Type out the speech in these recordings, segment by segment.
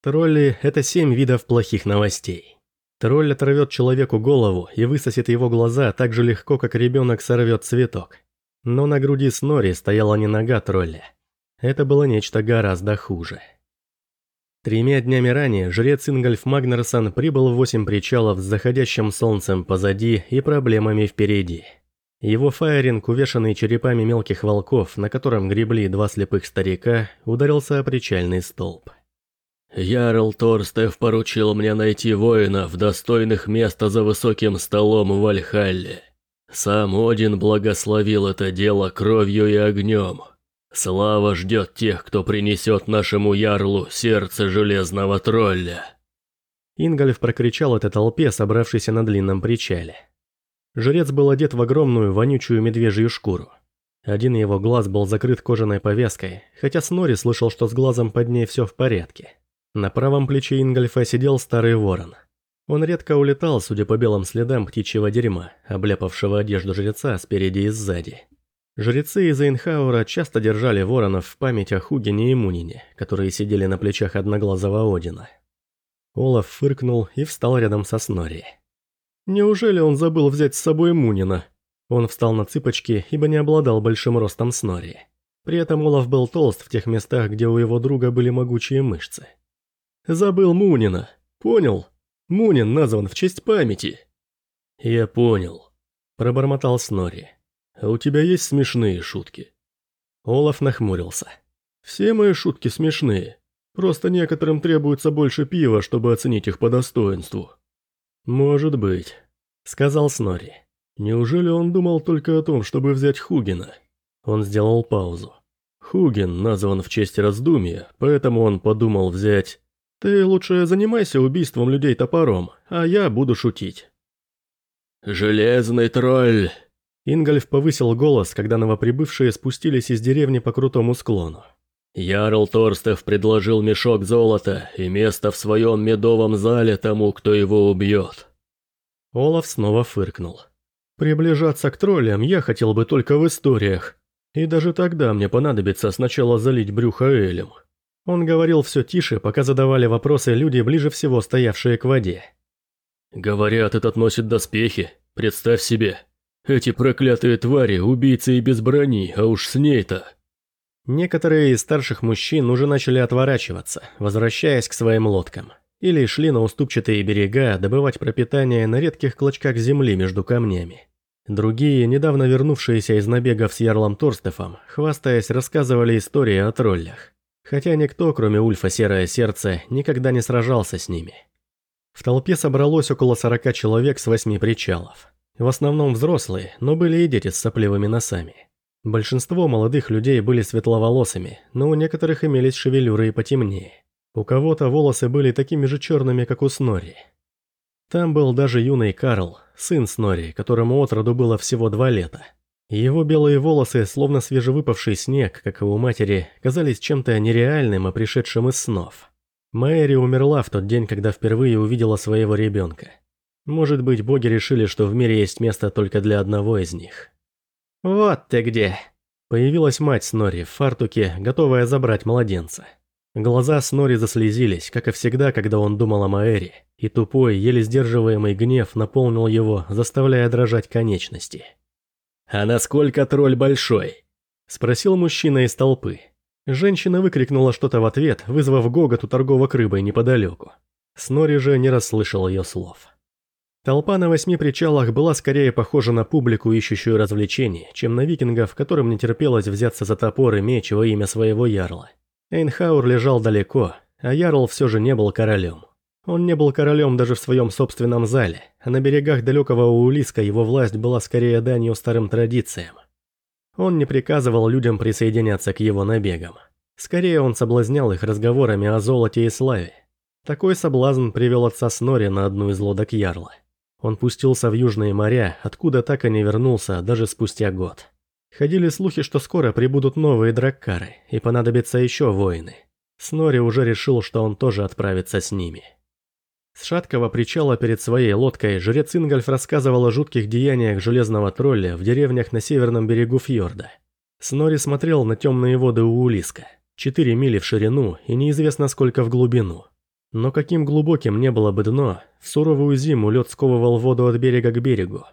Тролли – это семь видов плохих новостей. Тролль оторвет человеку голову и высосет его глаза так же легко, как ребенок сорвет цветок. Но на груди Снори стояла не нога тролля. Это было нечто гораздо хуже. Тремя днями ранее жрец Ингольф Магнерсон прибыл в восемь причалов с заходящим солнцем позади и проблемами впереди. Его фаеринг, увешанный черепами мелких волков, на котором гребли два слепых старика, ударился о причальный столб. «Ярл Торстев поручил мне найти воинов, достойных места за высоким столом в Вальхалле. Сам Один благословил это дело кровью и огнем. Слава ждет тех, кто принесет нашему ярлу сердце железного тролля». Ингольф прокричал это толпе, собравшейся на длинном причале. Жрец был одет в огромную вонючую медвежью шкуру. Один его глаз был закрыт кожаной повязкой, хотя Снори слышал, что с глазом под ней все в порядке. На правом плече Ингольфа сидел старый ворон. Он редко улетал, судя по белым следам птичьего дерьма, обляпавшего одежду жреца спереди и сзади. Жрецы из Эйнхаура часто держали воронов в память о Хугине и Мунине, которые сидели на плечах одноглазого Одина. Олаф фыркнул и встал рядом со Снори. Неужели он забыл взять с собой Мунина? Он встал на цыпочки, ибо не обладал большим ростом Снори. При этом Олаф был толст в тех местах, где у его друга были могучие мышцы. «Забыл Мунина. Понял? Мунин назван в честь памяти». «Я понял», – пробормотал Снори. «А у тебя есть смешные шутки?» Олаф нахмурился. «Все мои шутки смешные. Просто некоторым требуется больше пива, чтобы оценить их по достоинству». «Может быть», — сказал Снори. «Неужели он думал только о том, чтобы взять Хугина?» Он сделал паузу. Хугин назван в честь раздумья, поэтому он подумал взять... «Ты лучше занимайся убийством людей топором, а я буду шутить». «Железный тролль!» Ингольф повысил голос, когда новоприбывшие спустились из деревни по крутому склону. Ярл Торстев предложил мешок золота и место в своем медовом зале тому, кто его убьет. Олаф снова фыркнул. Приближаться к троллям я хотел бы только в историях. И даже тогда мне понадобится сначала залить брюхо Элем. Он говорил все тише, пока задавали вопросы люди, ближе всего стоявшие к воде. «Говорят, этот носит доспехи. Представь себе. Эти проклятые твари, убийцы и без брони, а уж с ней-то...» Некоторые из старших мужчин уже начали отворачиваться, возвращаясь к своим лодкам. Или шли на уступчатые берега добывать пропитание на редких клочках земли между камнями. Другие, недавно вернувшиеся из набегов с Ярлом Торстефом, хвастаясь, рассказывали истории о троллях. Хотя никто, кроме Ульфа Серое Сердце, никогда не сражался с ними. В толпе собралось около 40 человек с восьми причалов. В основном взрослые, но были и дети с сопливыми носами. Большинство молодых людей были светловолосыми, но у некоторых имелись шевелюры и потемнее. У кого-то волосы были такими же черными, как у Снори. Там был даже юный Карл, сын Снори, которому от роду было всего два лета. Его белые волосы, словно свежевыпавший снег, как и у матери, казались чем-то нереальным и пришедшим из снов. Мэри умерла в тот день, когда впервые увидела своего ребенка. Может быть, боги решили, что в мире есть место только для одного из них. «Вот ты где!» Появилась мать Снори в фартуке, готовая забрать младенца. Глаза Снори заслезились, как и всегда, когда он думал о Маэре, и тупой, еле сдерживаемый гнев наполнил его, заставляя дрожать конечности. «А насколько тролль большой?» – спросил мужчина из толпы. Женщина выкрикнула что-то в ответ, вызвав гогот у торговок рыбой неподалеку. Снори же не расслышал ее слов. Толпа на восьми причалах была скорее похожа на публику, ищущую развлечений, чем на викингов, которым не терпелось взяться за топор и меч во имя своего ярла. Эйнхаур лежал далеко, а ярл все же не был королем. Он не был королем даже в своем собственном зале, а на берегах далекого Уулиска его власть была скорее данью старым традициям. Он не приказывал людям присоединяться к его набегам. Скорее он соблазнял их разговорами о золоте и славе. Такой соблазн привел отца Снори на одну из лодок Ярла. Он пустился в южные моря, откуда так и не вернулся даже спустя год. Ходили слухи, что скоро прибудут новые драккары, и понадобятся еще воины. Снори уже решил, что он тоже отправится с ними. С шаткого причала перед своей лодкой жрец Ингольф рассказывал о жутких деяниях железного тролля в деревнях на северном берегу фьорда. Снори смотрел на темные воды Уулиска, 4 мили в ширину и неизвестно сколько в глубину. Но каким глубоким не было бы дно, в суровую зиму лед сковывал воду от берега к берегу.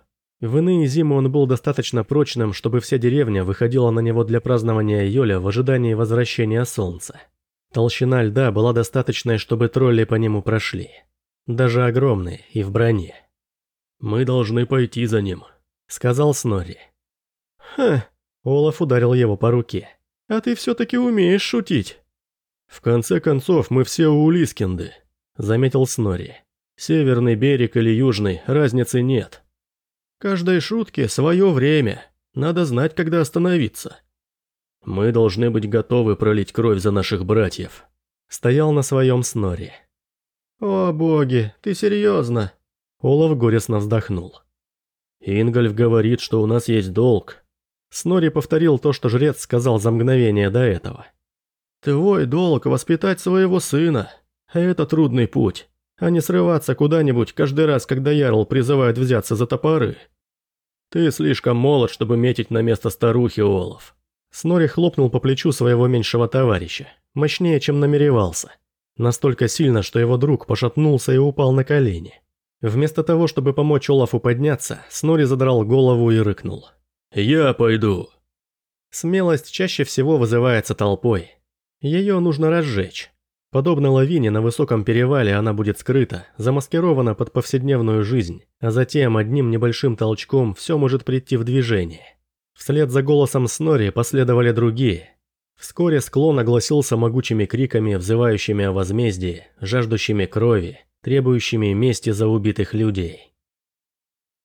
В иные зимы он был достаточно прочным, чтобы вся деревня выходила на него для празднования Йоля в ожидании возвращения солнца. Толщина льда была достаточной, чтобы тролли по нему прошли. Даже огромные и в броне. «Мы должны пойти за ним», — сказал Снори. «Ха!» — Олаф ударил его по руке. «А ты все-таки умеешь шутить». «В конце концов, мы все у Улискинды», — заметил Снори. «Северный берег или южный, разницы нет». «Каждой шутке свое время. Надо знать, когда остановиться». «Мы должны быть готовы пролить кровь за наших братьев», — стоял на своем Снори. «О боги, ты серьезно?» Олаф горестно вздохнул. «Ингольф говорит, что у нас есть долг». Снори повторил то, что жрец сказал за мгновение до этого. «Твой долг – воспитать своего сына. Это трудный путь, а не срываться куда-нибудь каждый раз, когда Ярл призывает взяться за топоры. Ты слишком молод, чтобы метить на место старухи, Олаф». Снори хлопнул по плечу своего меньшего товарища, мощнее, чем намеревался. Настолько сильно, что его друг пошатнулся и упал на колени. Вместо того, чтобы помочь Олафу подняться, Снори задрал голову и рыкнул. «Я пойду». Смелость чаще всего вызывается толпой. Ее нужно разжечь. Подобно лавине на высоком перевале она будет скрыта, замаскирована под повседневную жизнь, а затем одним небольшим толчком все может прийти в движение. Вслед за голосом Снори последовали другие. Вскоре склон огласился могучими криками, взывающими о возмездии, жаждущими крови, требующими мести за убитых людей.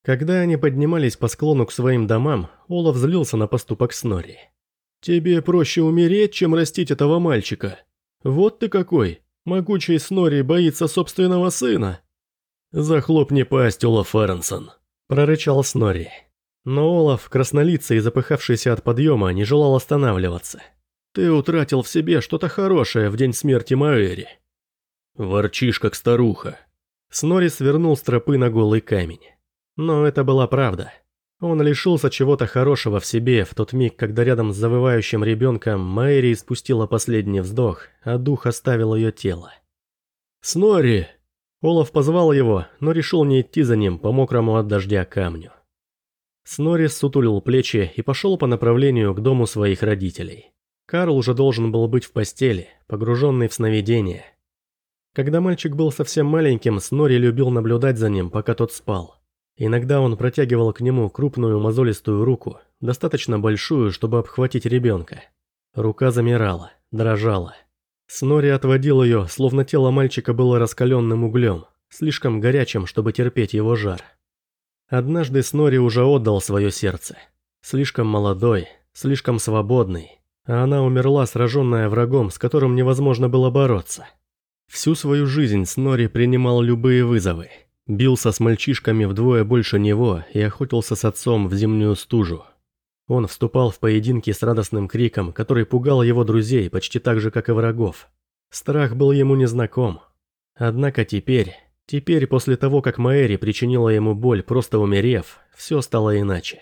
Когда они поднимались по склону к своим домам, Олаф злился на поступок Снори. «Тебе проще умереть, чем растить этого мальчика. Вот ты какой! Могучий Снори боится собственного сына!» «Захлопни пасть, Олаф Эрнсон!» – прорычал Снори. Но Олаф, краснолицый и запыхавшийся от подъема, не желал останавливаться. «Ты утратил в себе что-то хорошее в день смерти Маэри. Ворчишь, как старуха. Снори свернул с тропы на голый камень. Но это была правда. Он лишился чего-то хорошего в себе в тот миг, когда рядом с завывающим ребенком Мэри испустила последний вздох, а дух оставил ее тело. «Снори!» Олаф позвал его, но решил не идти за ним по мокрому от дождя камню. Снори сутулил плечи и пошел по направлению к дому своих родителей. Карл уже должен был быть в постели, погруженный в сновидение, когда мальчик был совсем маленьким, Снори любил наблюдать за ним, пока тот спал. Иногда он протягивал к нему крупную мозолистую руку, достаточно большую, чтобы обхватить ребенка. Рука замирала, дрожала. Снори отводил ее, словно тело мальчика было раскаленным углем, слишком горячим, чтобы терпеть его жар. Однажды Снори уже отдал свое сердце. Слишком молодой, слишком свободный, она умерла, сраженная врагом, с которым невозможно было бороться. Всю свою жизнь Снори принимал любые вызовы. Бился с мальчишками вдвое больше него и охотился с отцом в зимнюю стужу. Он вступал в поединки с радостным криком, который пугал его друзей почти так же, как и врагов. Страх был ему незнаком. Однако теперь, теперь после того, как Маэри причинила ему боль, просто умерев, все стало иначе.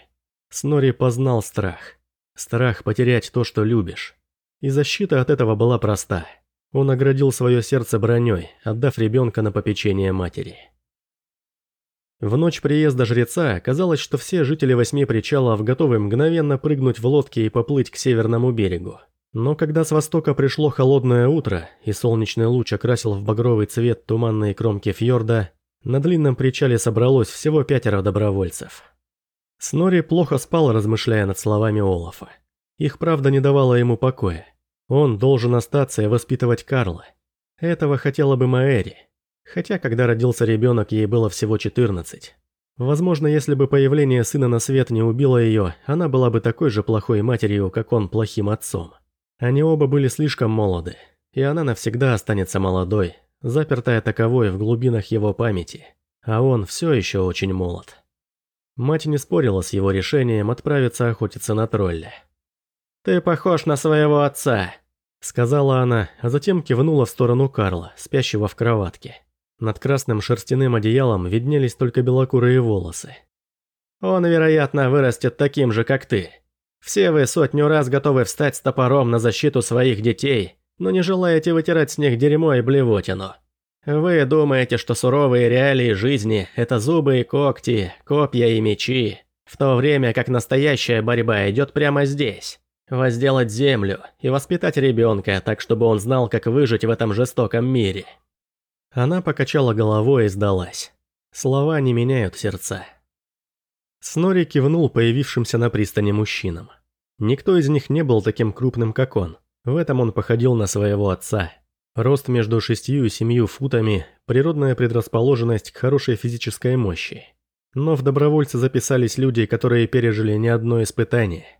Снори познал страх. Страх потерять то, что любишь. И защита от этого была проста – он оградил свое сердце броней, отдав ребенка на попечение матери. В ночь приезда жреца казалось, что все жители восьми причалов готовы мгновенно прыгнуть в лодки и поплыть к северному берегу. Но когда с востока пришло холодное утро, и солнечный луч окрасил в багровый цвет туманные кромки фьорда, на длинном причале собралось всего пятеро добровольцев. Снори плохо спал, размышляя над словами Олафа. Их правда не давала ему покоя. Он должен остаться и воспитывать Карла. Этого хотела бы Маэри. Хотя, когда родился ребенок, ей было всего 14. Возможно, если бы появление сына на свет не убило ее, она была бы такой же плохой матерью, как он плохим отцом. Они оба были слишком молоды, и она навсегда останется молодой, запертая таковой в глубинах его памяти. А он все еще очень молод. Мать не спорила с его решением отправиться охотиться на тролля. «Ты похож на своего отца», — сказала она, а затем кивнула в сторону Карла, спящего в кроватке. Над красным шерстяным одеялом виднелись только белокурые волосы. «Он, вероятно, вырастет таким же, как ты. Все вы сотню раз готовы встать с топором на защиту своих детей, но не желаете вытирать с них дерьмо и блевотину. Вы думаете, что суровые реалии жизни – это зубы и когти, копья и мечи, в то время как настоящая борьба идет прямо здесь. Возделать землю и воспитать ребенка так, чтобы он знал, как выжить в этом жестоком мире. Она покачала головой и сдалась. Слова не меняют сердца. Снори кивнул появившимся на пристани мужчинам. Никто из них не был таким крупным, как он. В этом он походил на своего отца. Рост между шестью и семью футами, природная предрасположенность к хорошей физической мощи. Но в добровольцы записались люди, которые пережили не одно испытание –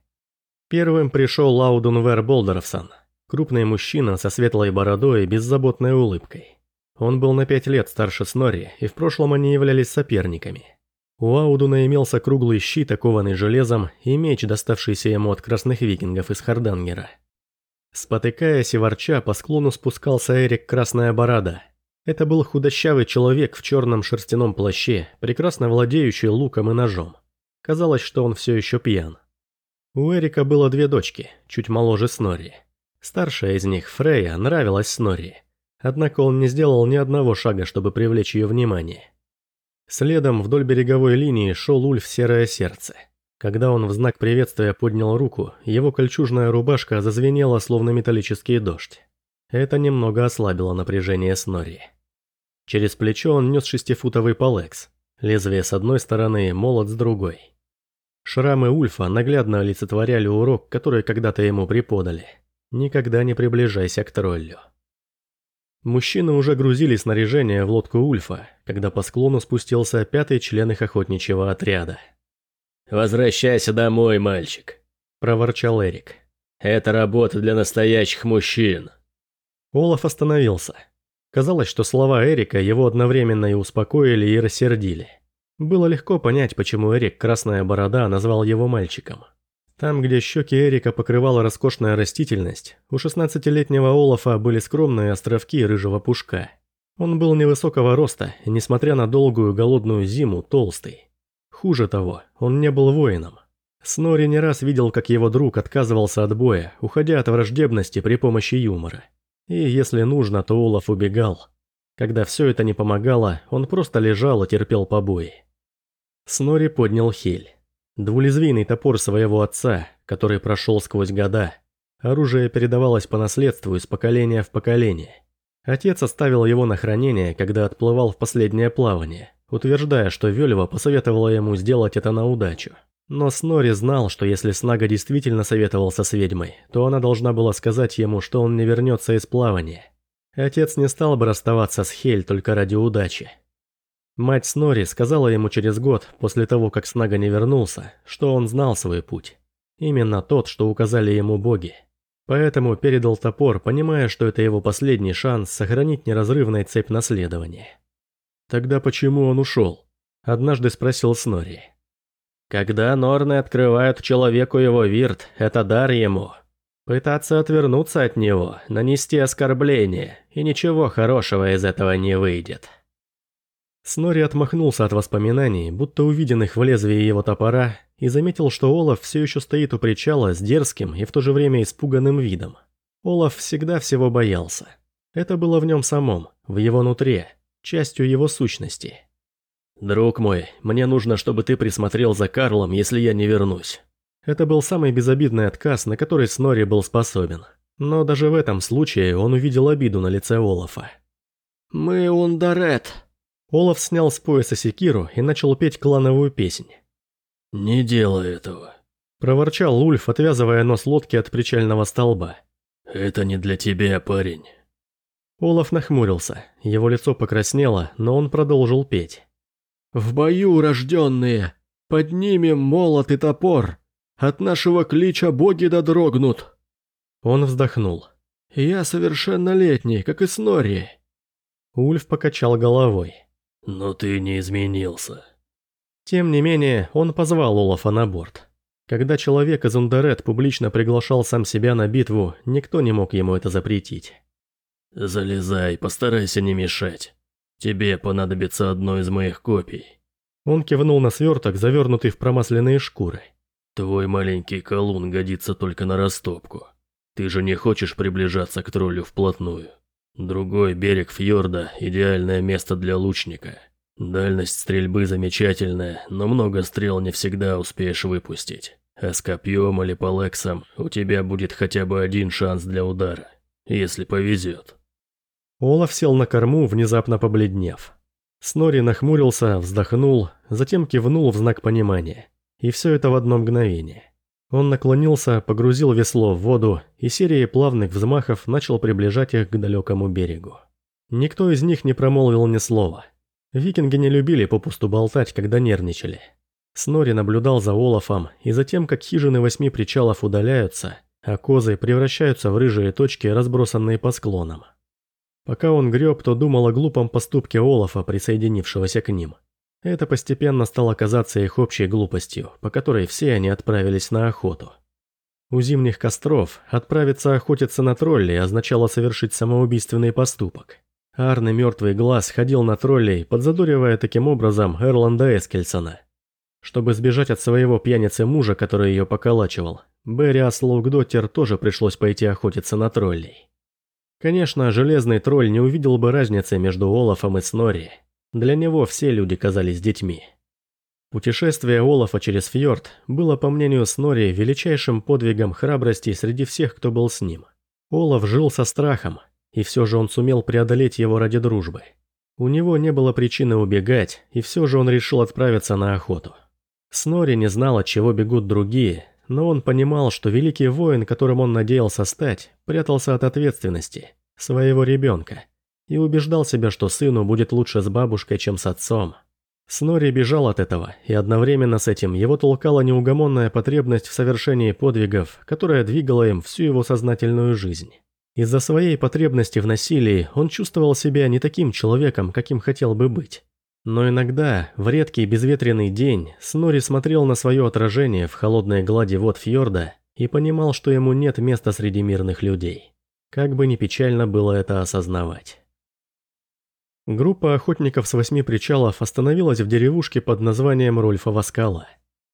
Первым пришел Лаудун Вер Болдеровсон, крупный мужчина со светлой бородой и беззаботной улыбкой. Он был на пять лет старше Снори, и в прошлом они являлись соперниками. У Аудуна имелся круглый щит, окованный железом, и меч, доставшийся ему от красных викингов из Хардангера. Спотыкаясь и ворча, по склону спускался Эрик Красная Борода. Это был худощавый человек в черном шерстяном плаще, прекрасно владеющий луком и ножом. Казалось, что он все еще пьян. У Эрика было две дочки, чуть моложе Снорри. Старшая из них, Фрея, нравилась Снорри. Однако он не сделал ни одного шага, чтобы привлечь ее внимание. Следом вдоль береговой линии шел Ульф Серое Сердце. Когда он в знак приветствия поднял руку, его кольчужная рубашка зазвенела, словно металлический дождь. Это немного ослабило напряжение Снорри. Через плечо он нес шестифутовый полекс. Лезвие с одной стороны, молот с другой. Шрамы Ульфа наглядно олицетворяли урок, который когда-то ему преподали. Никогда не приближайся к троллю. Мужчины уже грузили снаряжение в лодку Ульфа, когда по склону спустился пятый член их охотничьего отряда. «Возвращайся домой, мальчик», – проворчал Эрик. «Это работа для настоящих мужчин». Олаф остановился. Казалось, что слова Эрика его одновременно и успокоили, и рассердили. Было легко понять, почему Эрик Красная Борода назвал его мальчиком. Там, где щеки Эрика покрывала роскошная растительность, у 16-летнего Олафа были скромные островки рыжего пушка. Он был невысокого роста и, несмотря на долгую голодную зиму, толстый. Хуже того, он не был воином. Снори не раз видел, как его друг отказывался от боя, уходя от враждебности при помощи юмора. И если нужно, то Олаф убегал. Когда все это не помогало, он просто лежал и терпел побои. Снори поднял хель. Двулезвийный топор своего отца, который прошел сквозь года. Оружие передавалось по наследству из поколения в поколение. Отец оставил его на хранение, когда отплывал в последнее плавание, утверждая, что Вельва посоветовала ему сделать это на удачу. Но Снори знал, что если Снага действительно советовался с ведьмой, то она должна была сказать ему, что он не вернется из плавания. Отец не стал бы расставаться с Хель только ради удачи. Мать Снори сказала ему через год, после того, как Снага не вернулся, что он знал свой путь. Именно тот, что указали ему боги. Поэтому передал топор, понимая, что это его последний шанс сохранить неразрывной цепь наследования. «Тогда почему он ушел?» – однажды спросил Снори. «Когда Норны открывают человеку его вирт, это дар ему. Пытаться отвернуться от него, нанести оскорбление, и ничего хорошего из этого не выйдет». Снори отмахнулся от воспоминаний, будто увиденных в лезвии его топора, и заметил, что Олаф все еще стоит у причала с дерзким и в то же время испуганным видом. Олаф всегда всего боялся. Это было в нем самом, в его нутре, частью его сущности. «Друг мой, мне нужно, чтобы ты присмотрел за Карлом, если я не вернусь». Это был самый безобидный отказ, на который Снори был способен. Но даже в этом случае он увидел обиду на лице Олафа. «Мы Ундарет», Олаф снял с пояса секиру и начал петь клановую песнь. «Не делай этого», – проворчал Ульф, отвязывая нос лодки от причального столба. «Это не для тебя, парень». Олаф нахмурился, его лицо покраснело, но он продолжил петь. «В бою, рожденные, поднимем молот и топор, от нашего клича боги додрогнут». Он вздохнул. «Я совершеннолетний, как и Снорри». Ульф покачал головой. Но ты не изменился. Тем не менее, он позвал Олафа на борт. Когда человек из Ундерет публично приглашал сам себя на битву, никто не мог ему это запретить. «Залезай, постарайся не мешать. Тебе понадобится одно из моих копий». Он кивнул на сверток, завернутый в промасленные шкуры. «Твой маленький колун годится только на растопку. Ты же не хочешь приближаться к троллю вплотную. Другой берег фьорда – идеальное место для лучника. Дальность стрельбы замечательная, но много стрел не всегда успеешь выпустить. А с копьем или полексом у тебя будет хотя бы один шанс для удара, если повезет. Олаф сел на корму, внезапно побледнев. Снори нахмурился, вздохнул, затем кивнул в знак понимания. И все это в одно мгновение. Он наклонился, погрузил весло в воду и серией плавных взмахов начал приближать их к далекому берегу. Никто из них не промолвил ни слова. Викинги не любили попусту болтать, когда нервничали. Снори наблюдал за Олафом, и затем, как хижины восьми причалов удаляются, а козы превращаются в рыжие точки, разбросанные по склонам. Пока он греб, то думал о глупом поступке Олафа, присоединившегося к ним. Это постепенно стало казаться их общей глупостью, по которой все они отправились на охоту. У зимних костров отправиться охотиться на троллей означало совершить самоубийственный поступок. Арный мертвый глаз ходил на троллей, подзадоривая таким образом Эрланда Эскельсона. Чтобы сбежать от своего пьяницы мужа, который ее поколачивал, Берри Аслоугдоттер тоже пришлось пойти охотиться на троллей. Конечно, железный тролль не увидел бы разницы между Олафом и Снори. Для него все люди казались детьми. Путешествие Олафа через фьорд было, по мнению Снори, величайшим подвигом храбрости среди всех, кто был с ним. Олаф жил со страхом, и все же он сумел преодолеть его ради дружбы. У него не было причины убегать, и все же он решил отправиться на охоту. Снори не знал, от чего бегут другие, но он понимал, что великий воин, которым он надеялся стать, прятался от ответственности, своего ребенка, и убеждал себя, что сыну будет лучше с бабушкой, чем с отцом. Снори бежал от этого, и одновременно с этим его толкала неугомонная потребность в совершении подвигов, которая двигала им всю его сознательную жизнь. Из-за своей потребности в насилии он чувствовал себя не таким человеком, каким хотел бы быть. Но иногда, в редкий безветренный день, Снори смотрел на свое отражение в холодной глади вод фьорда и понимал, что ему нет места среди мирных людей. Как бы ни печально было это осознавать. Группа охотников с восьми причалов остановилась в деревушке под названием Рольфова скала.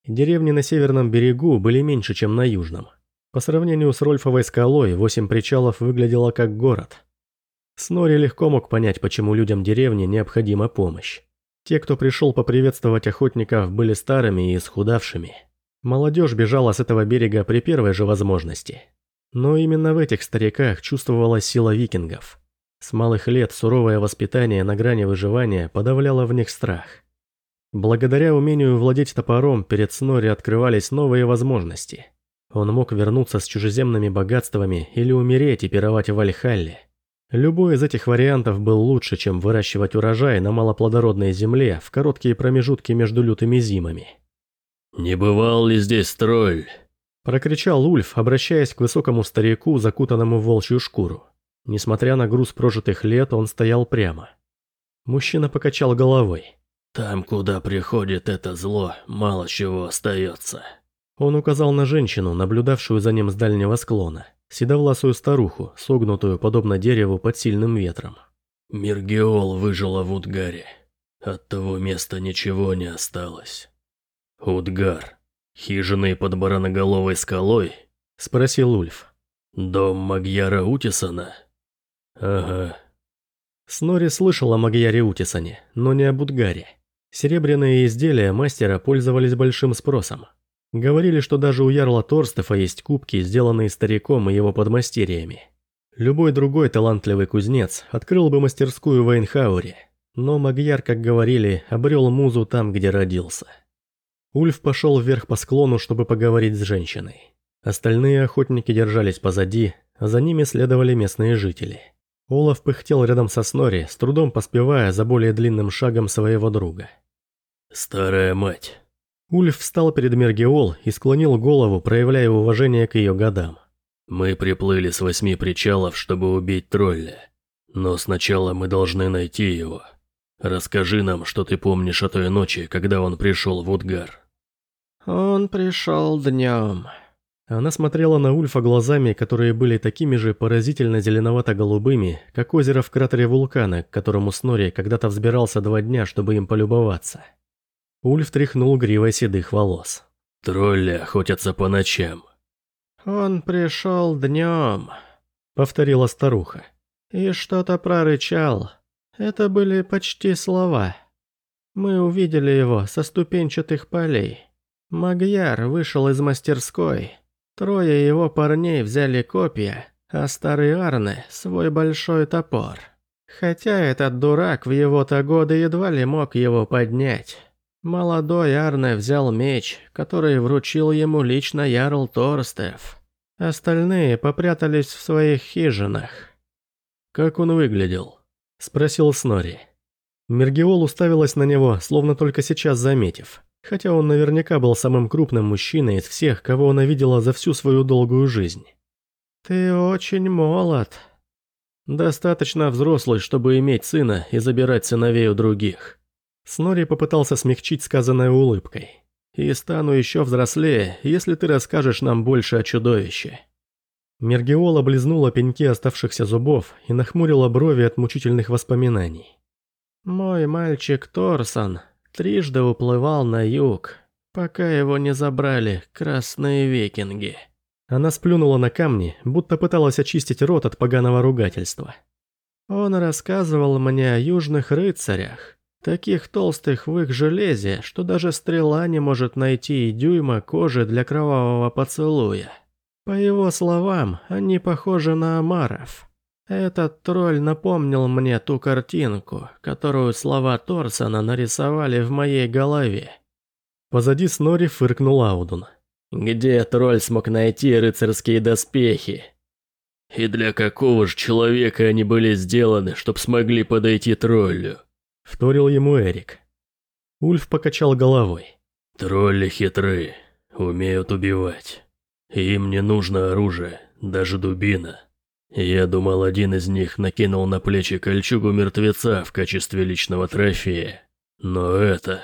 Деревни на северном берегу были меньше, чем на южном. По сравнению с Рольфовой скалой, восемь причалов выглядело как город. Снори легко мог понять, почему людям деревни необходима помощь. Те, кто пришел поприветствовать охотников, были старыми и исхудавшими. Молодежь бежала с этого берега при первой же возможности. Но именно в этих стариках чувствовалась сила викингов. С малых лет суровое воспитание на грани выживания подавляло в них страх. Благодаря умению владеть топором перед Снори открывались новые возможности. Он мог вернуться с чужеземными богатствами или умереть и пировать в Вальхалле. Любой из этих вариантов был лучше, чем выращивать урожай на малоплодородной земле в короткие промежутки между лютыми зимами. «Не бывал ли здесь тролль?» Прокричал Ульф, обращаясь к высокому старику, закутанному в волчью шкуру. Несмотря на груз прожитых лет, он стоял прямо. Мужчина покачал головой. «Там, куда приходит это зло, мало чего остается». Он указал на женщину, наблюдавшую за ним с дальнего склона седовласую старуху, согнутую подобно дереву под сильным ветром. Миргеол выжила в Удгаре. От того места ничего не осталось. Удгар. Хижины под бараноголовой скалой? Спросил Ульф. Дом Магьяра Утисона? Ага. Снори слышал о Магьяре Утисоне, но не об Удгаре. Серебряные изделия мастера пользовались большим спросом. Говорили, что даже у Ярла Торстефа есть кубки, сделанные стариком и его подмастерьями. Любой другой талантливый кузнец открыл бы мастерскую в Эйнхауре, но Магьяр, как говорили, обрел музу там, где родился. Ульф пошел вверх по склону, чтобы поговорить с женщиной. Остальные охотники держались позади, а за ними следовали местные жители. Олаф пыхтел рядом со Снори, с трудом поспевая за более длинным шагом своего друга. «Старая мать», Ульф встал перед Мергиол и склонил голову, проявляя уважение к ее годам. «Мы приплыли с восьми причалов, чтобы убить тролля. Но сначала мы должны найти его. Расскажи нам, что ты помнишь о той ночи, когда он пришел в Утгар». «Он пришел днем». Она смотрела на Ульфа глазами, которые были такими же поразительно зеленовато-голубыми, как озеро в кратере вулкана, к которому Снори когда-то взбирался два дня, чтобы им полюбоваться. Ульф тряхнул гривой седых волос. «Тролли охотятся по ночам». «Он пришел днем», — повторила старуха. и что-то прорычал. Это были почти слова. Мы увидели его со ступенчатых полей. Магьяр вышел из мастерской. Трое его парней взяли копья, а старый Арне – свой большой топор. Хотя этот дурак в его-то годы едва ли мог его поднять. Молодой Арне взял меч, который вручил ему лично Ярл Торстев. Остальные попрятались в своих хижинах. «Как он выглядел?» – спросил Снори. Мергиол уставилась на него, словно только сейчас заметив, хотя он наверняка был самым крупным мужчиной из всех, кого она видела за всю свою долгую жизнь. «Ты очень молод». «Достаточно взрослый, чтобы иметь сына и забирать сыновей у других». Снори попытался смягчить сказанное улыбкой. «И стану еще взрослее, если ты расскажешь нам больше о чудовище». Мергиола облизнула пеньки оставшихся зубов и нахмурила брови от мучительных воспоминаний. «Мой мальчик Торсон трижды уплывал на юг, пока его не забрали красные викинги». Она сплюнула на камни, будто пыталась очистить рот от поганого ругательства. «Он рассказывал мне о южных рыцарях, таких толстых в их железе, что даже стрела не может найти и дюйма кожи для кровавого поцелуя. По его словам, они похожи на омаров. Этот тролль напомнил мне ту картинку, которую слова Торсона нарисовали в моей голове». Позади Снори фыркнул Аудун. Где тролль смог найти рыцарские доспехи? И для какого же человека они были сделаны, чтоб смогли подойти троллю? Вторил ему Эрик. Ульф покачал головой. Тролли хитры, умеют убивать. Им не нужно оружие, даже дубина. Я думал, один из них накинул на плечи кольчугу мертвеца в качестве личного трофея. Но это...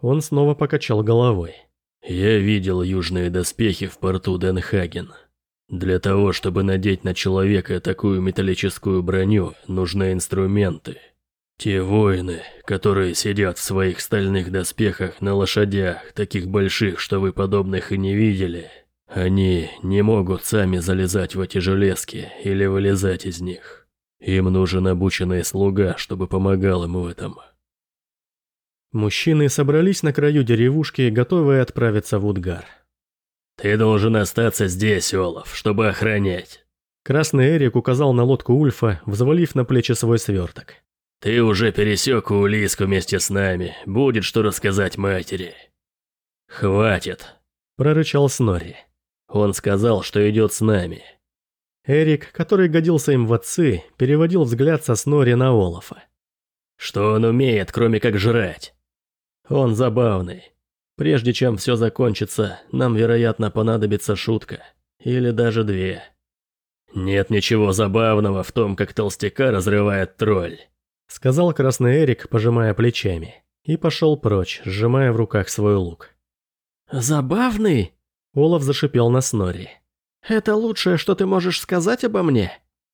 Он снова покачал головой. Я видел южные доспехи в порту Денхаген. Для того, чтобы надеть на человека такую металлическую броню, нужны инструменты. Те воины, которые сидят в своих стальных доспехах на лошадях, таких больших, что вы подобных и не видели, они не могут сами залезать в эти железки или вылезать из них. Им нужен обученный слуга, чтобы помогал им в этом. Мужчины собрались на краю деревушки, готовые отправиться в Удгар. «Ты должен остаться здесь, Олаф, чтобы охранять». Красный Эрик указал на лодку Ульфа, взвалив на плечи свой сверток. «Ты уже пересек Улиску вместе с нами, будет что рассказать матери». «Хватит», – прорычал Снори. «Он сказал, что идет с нами». Эрик, который годился им в отцы, переводил взгляд со Снори на Олафа. «Что он умеет, кроме как жрать?» Он забавный. Прежде чем все закончится, нам, вероятно, понадобится шутка. Или даже две. «Нет ничего забавного в том, как толстяка разрывает тролль», сказал Красный Эрик, пожимая плечами, и пошел прочь, сжимая в руках свой лук. «Забавный?» Олаф зашипел на Снори. «Это лучшее, что ты можешь сказать обо мне?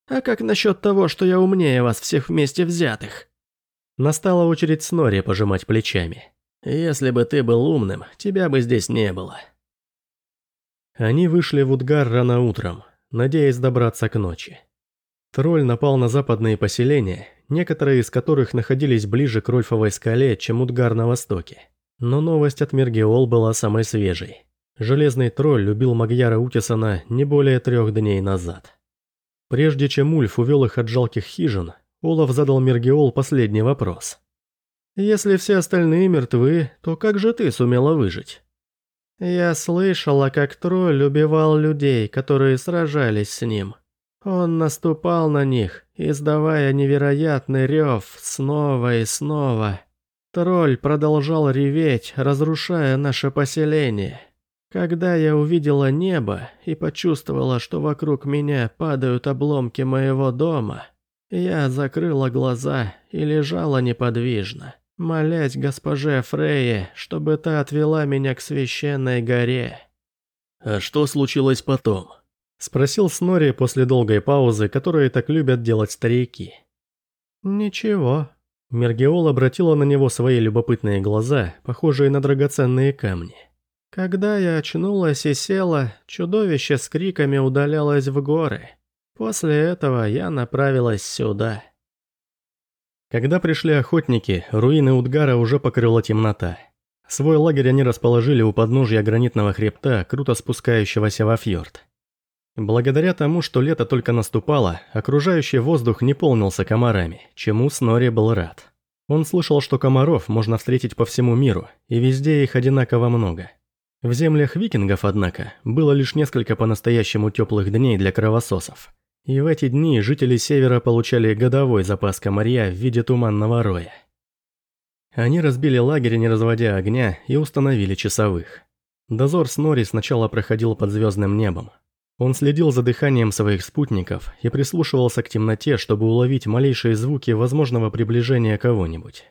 А как насчет того, что я умнее вас всех вместе взятых?» Настала очередь Снори пожимать плечами. Если бы ты был умным, тебя бы здесь не было. Они вышли в Удгар рано утром, надеясь добраться к ночи. Тролль напал на западные поселения, некоторые из которых находились ближе к Рольфовой скале, чем Удгар на востоке. Но новость от Мергиол была самой свежей. Железный тролль любил Магьяра Утисона не более трех дней назад. Прежде чем Ульф увел их от жалких хижин, Олаф задал Мергиол последний вопрос – если все остальные мертвы, то как же ты сумела выжить? Я слышала, как тролль убивал людей, которые сражались с ним. Он наступал на них, издавая невероятный рев снова и снова. Тролль продолжал реветь, разрушая наше поселение. Когда я увидела небо и почувствовала, что вокруг меня падают обломки моего дома, я закрыла глаза и лежала неподвижно молясь госпоже Фрейе, чтобы та отвела меня к священной горе. «А что случилось потом?» – спросил Снори после долгой паузы, которую так любят делать старики. «Ничего». Мергиол обратила на него свои любопытные глаза, похожие на драгоценные камни. Когда я очнулась и села, чудовище с криками удалялось в горы. После этого я направилась сюда. Когда пришли охотники, руины Удгара уже покрыла темнота. Свой лагерь они расположили у подножья гранитного хребта, круто спускающегося во фьорд. Благодаря тому, что лето только наступало, окружающий воздух не полнился комарами, чему Снори был рад. Он слышал, что комаров можно встретить по всему миру, и везде их одинаково много. В землях викингов, однако, было лишь несколько по-настоящему теплых дней для кровососов. И в эти дни жители Севера получали годовой запас комарья в виде туманного роя. Они разбили лагерь, не разводя огня, и установили часовых. Дозор Снори сначала проходил под звездным небом, он следил за дыханием своих спутников и прислушивался к темноте, чтобы уловить малейшие звуки возможного приближения кого-нибудь.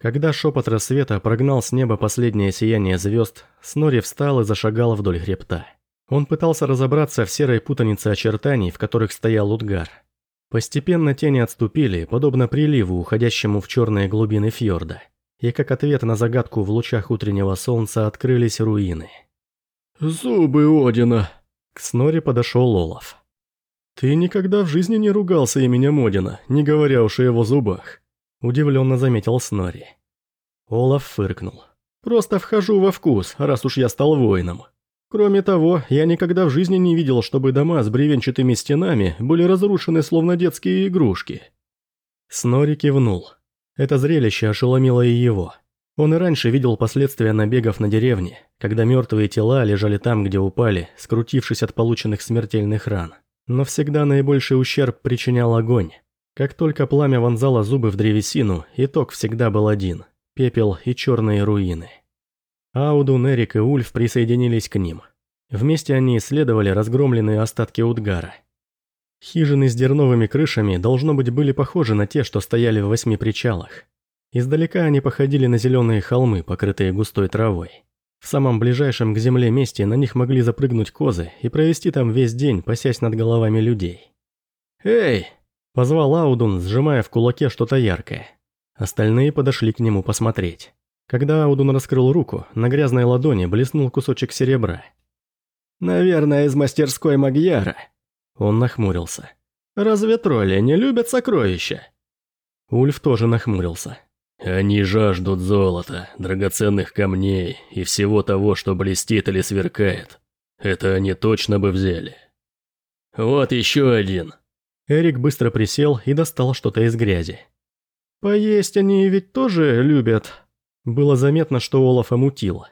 Когда шепот рассвета прогнал с неба последнее сияние звезд, Снори встал и зашагал вдоль хребта. Он пытался разобраться в серой путанице очертаний, в которых стоял Утгар. Постепенно тени отступили, подобно приливу, уходящему в черные глубины фьорда. И как ответ на загадку в лучах утреннего солнца открылись руины. «Зубы Одина!» К Снори подошел Олаф. «Ты никогда в жизни не ругался именем Одина, не говоря уж о его зубах», – удивленно заметил Снори. Олаф фыркнул. «Просто вхожу во вкус, раз уж я стал воином. Кроме того, я никогда в жизни не видел, чтобы дома с бревенчатыми стенами были разрушены словно детские игрушки». Снори кивнул. Это зрелище ошеломило и его. Он и раньше видел последствия набегов на деревни, когда мертвые тела лежали там, где упали, скрутившись от полученных смертельных ран. Но всегда наибольший ущерб причинял огонь. Как только пламя вонзало зубы в древесину, итог всегда был один – пепел и черные руины. Ауду, Нерик и Ульф присоединились к ним. Вместе они исследовали разгромленные остатки Удгара. Хижины с дерновыми крышами, должно быть, были похожи на те, что стояли в восьми причалах. Издалека они походили на зеленые холмы, покрытые густой травой. В самом ближайшем к земле месте на них могли запрыгнуть козы и провести там весь день, пасясь над головами людей. «Эй!» – позвал Аудун, сжимая в кулаке что-то яркое. Остальные подошли к нему посмотреть. Когда Аудун раскрыл руку, на грязной ладони блеснул кусочек серебра. «Наверное, из мастерской Магьяра». Он нахмурился. «Разве тролли не любят сокровища?» Ульф тоже нахмурился. Они жаждут золота, драгоценных камней и всего того, что блестит или сверкает. Это они точно бы взяли. Вот еще один. Эрик быстро присел и достал что-то из грязи. «Поесть они ведь тоже любят». Было заметно, что Олафа мутило.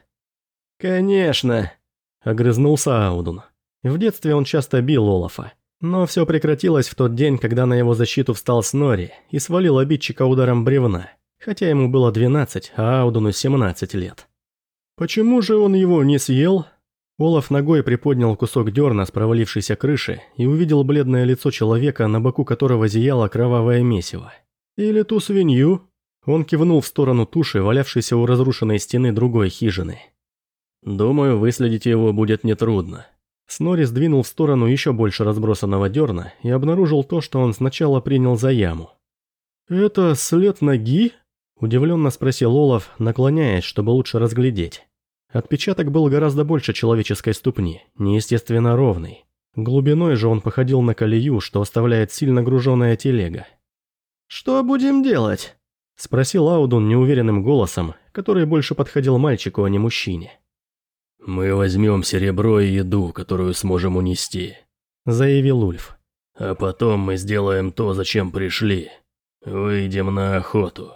«Конечно», — огрызнулся Аудун. В детстве он часто бил Олафа. Но все прекратилось в тот день, когда на его защиту встал Снори и свалил обидчика ударом бревна хотя ему было 12, а Аудуну 17 лет. Почему же он его не съел? Олаф ногой приподнял кусок дерна с провалившейся крыши и увидел бледное лицо человека, на боку которого зияло кровавое месиво. Или ту свинью? Он кивнул в сторону туши, валявшейся у разрушенной стены другой хижины. «Думаю, выследить его будет нетрудно». Снори сдвинул в сторону еще больше разбросанного дерна и обнаружил то, что он сначала принял за яму. «Это след ноги?» Удивленно спросил Олаф, наклоняясь, чтобы лучше разглядеть. Отпечаток был гораздо больше человеческой ступни, неестественно ровный. Глубиной же он походил на колею, что оставляет сильно груженная телега. «Что будем делать?» – спросил Аудун неуверенным голосом, который больше подходил мальчику, а не мужчине. «Мы возьмем серебро и еду, которую сможем унести», – заявил Ульф. «А потом мы сделаем то, зачем пришли. Выйдем на охоту».